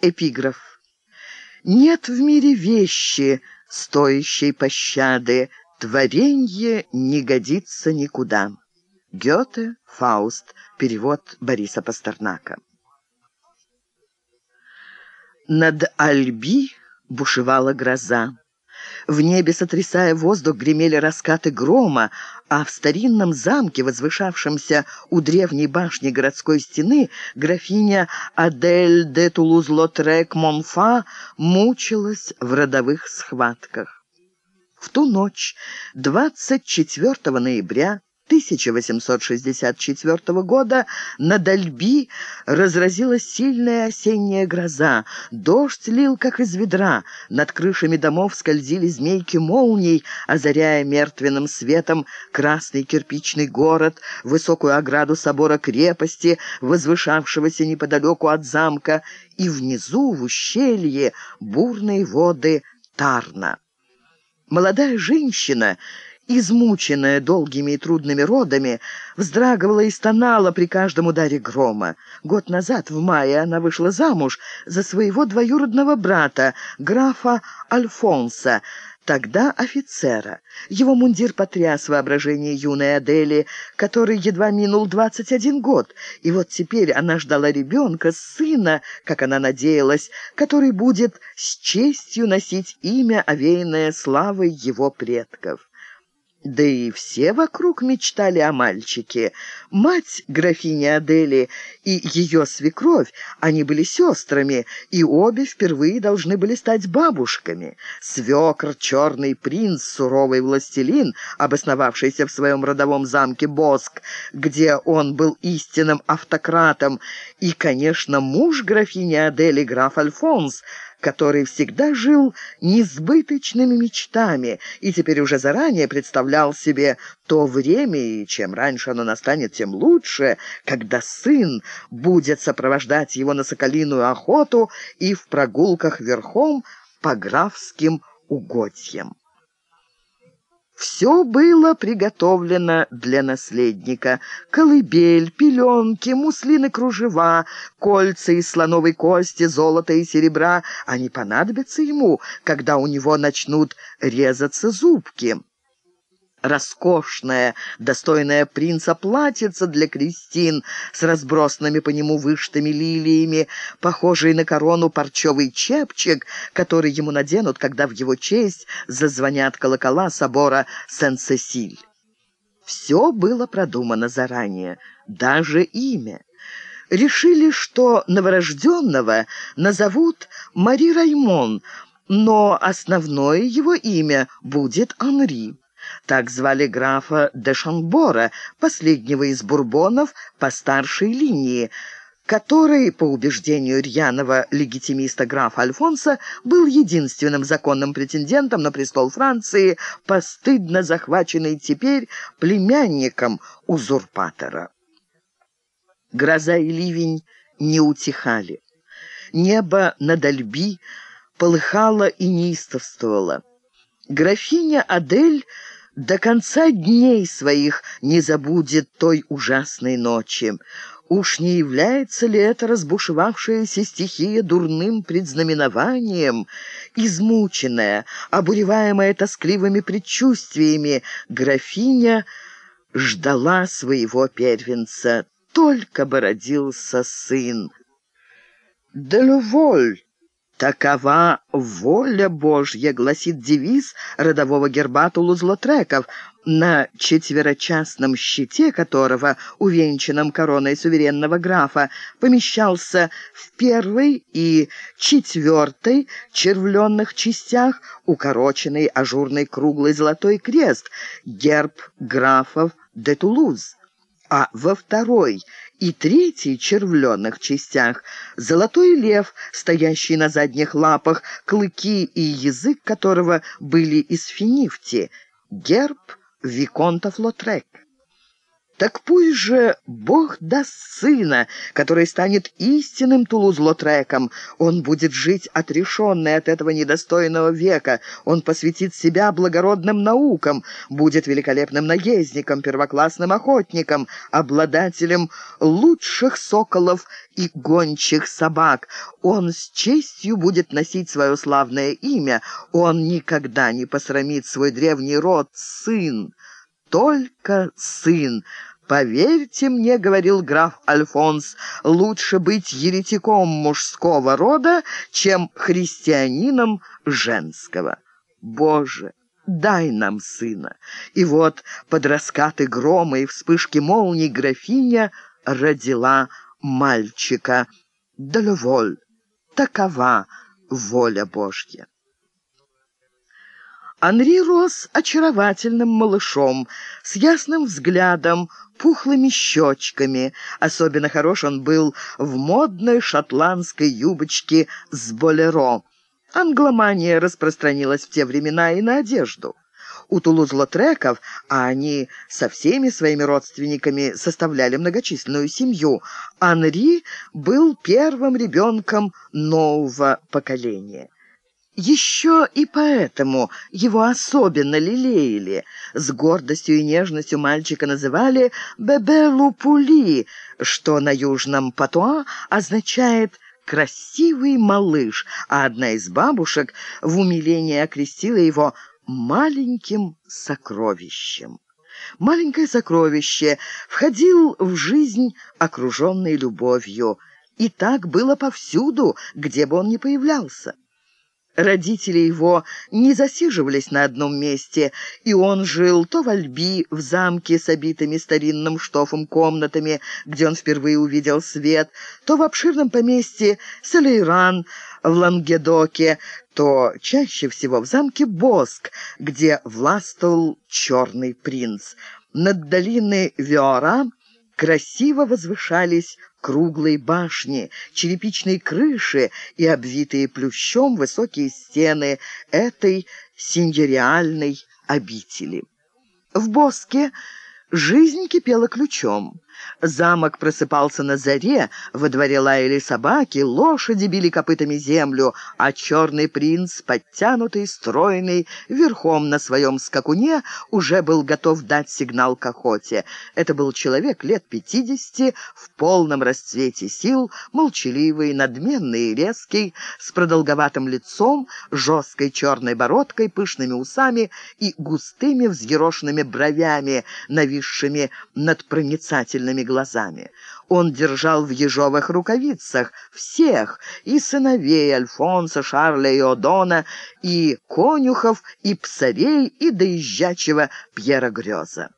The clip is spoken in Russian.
Эпиграф. «Нет в мире вещи, стоящей пощады, творенье не годится никуда». Гёте, Фауст, перевод Бориса Пастернака. Над Альби бушевала гроза. В небе, сотрясая воздух, гремели раскаты грома, а в старинном замке, возвышавшемся у древней башни городской стены, графиня Адель де Тулуз-Лотрек Монфа мучилась в родовых схватках. В ту ночь, 24 ноября, 1864 года на Дальби разразилась сильная осенняя гроза. Дождь лил, как из ведра. Над крышами домов скользили змейки молний, озаряя мертвенным светом красный кирпичный город, высокую ограду собора крепости, возвышавшегося неподалеку от замка, и внизу, в ущелье, бурные воды Тарна. Молодая женщина измученная долгими и трудными родами, вздрагивала и стонала при каждом ударе грома. Год назад, в мае, она вышла замуж за своего двоюродного брата, графа Альфонса, тогда офицера. Его мундир потряс воображение юной Адели, который едва минул 21 год, и вот теперь она ждала ребенка, сына, как она надеялась, который будет с честью носить имя, овеянное славой его предков. Да и все вокруг мечтали о мальчике. Мать графини Адели и ее свекровь, они были сестрами, и обе впервые должны были стать бабушками. Свекр, черный принц, суровый властелин, обосновавшийся в своем родовом замке Боск, где он был истинным автократом, и, конечно, муж графини Адели, граф Альфонс, который всегда жил несбыточными мечтами и теперь уже заранее представлял себе то время, и чем раньше оно настанет, тем лучше, когда сын будет сопровождать его на соколиную охоту и в прогулках верхом по графским угодьям. Все было приготовлено для наследника. Колыбель, пеленки, муслины кружева, кольца из слоновой кости, золота и серебра. Они понадобятся ему, когда у него начнут резаться зубки роскошная, достойная принца платьица для Кристин с разбросанными по нему вышитыми лилиями, похожий на корону парчевый чепчик, который ему наденут, когда в его честь зазвонят колокола собора Сен-Сесиль. Все было продумано заранее, даже имя. Решили, что новорожденного назовут Мари Раймон, но основное его имя будет Анри. Так звали графа де Шамбора, последнего из бурбонов по старшей линии, который, по убеждению рьяного легитимиста графа Альфонса, был единственным законным претендентом на престол Франции, постыдно захваченный теперь племянником узурпатора. Гроза и ливень не утихали. Небо над Альби полыхало и неистовствовало. Графиня Адель до конца дней своих не забудет той ужасной ночи. Уж не является ли это разбушевавшаяся стихия дурным предзнаменованием? Измученная, обуреваемая тоскливыми предчувствиями, графиня ждала своего первенца. Только бы родился сын. «Делюволь!» «Такова воля Божья», — гласит девиз родового герба Тулуз-Лотреков, на четверочастном щите которого, увенчанном короной суверенного графа, помещался в первой и четвертой червленных частях укороченный ажурный круглый золотой крест, герб графов де Тулуз, а во второй — и третий червленных частях золотой лев, стоящий на задних лапах, клыки и язык которого были из финифти, герб Виконта Флотрек. Так пусть же Бог даст сына, который станет истинным Тулуз-Лотреком. Он будет жить отрешенный от этого недостойного века. Он посвятит себя благородным наукам, будет великолепным наездником, первоклассным охотником, обладателем лучших соколов и гончих собак. Он с честью будет носить свое славное имя. Он никогда не посрамит свой древний род, сын только сын. «Поверьте мне, — говорил граф Альфонс, — лучше быть еретиком мужского рода, чем христианином женского. Боже, дай нам сына!» И вот под раскаты грома и вспышки молний графиня родила мальчика. Далеволь, такова воля Божья. Анри рос очаровательным малышом, с ясным взглядом, пухлыми щечками. Особенно хорош он был в модной шотландской юбочке с болеро. Англомания распространилась в те времена и на одежду. У Тулуз-Лотреков, а они со всеми своими родственниками составляли многочисленную семью, Анри был первым ребенком нового поколения. Еще и поэтому его особенно лелеяли. С гордостью и нежностью мальчика называли «бебе лупули», что на южном патуа означает «красивый малыш», а одна из бабушек в умилении окрестила его «маленьким сокровищем». Маленькое сокровище входил в жизнь, окруженной любовью, и так было повсюду, где бы он ни появлялся. Родители его не засиживались на одном месте, и он жил то в Альби, в замке с обитыми старинным штофом комнатами, где он впервые увидел свет, то в обширном поместье Салейран в Лангедоке, то чаще всего в замке Боск, где властвовал черный принц. Над долиной Виора красиво возвышались круглые башни, черепичные крыши и обвитые плющом высокие стены этой синьериальной обители. В Боске жизнь кипела ключом. Замок просыпался на заре, во дворе лаяли собаки, лошади били копытами землю, а черный принц, подтянутый, стройный, верхом на своем скакуне, уже был готов дать сигнал к охоте. Это был человек лет пятидесяти, в полном расцвете сил, молчаливый, надменный и резкий, с продолговатым лицом, жесткой черной бородкой, пышными усами и густыми взъерошенными бровями, нависшими над проницательными глазами. Он держал в ежовых рукавицах всех, и сыновей Альфонса, Шарля и Одона, и конюхов, и псарей, и доезжачего Пьера Грёза.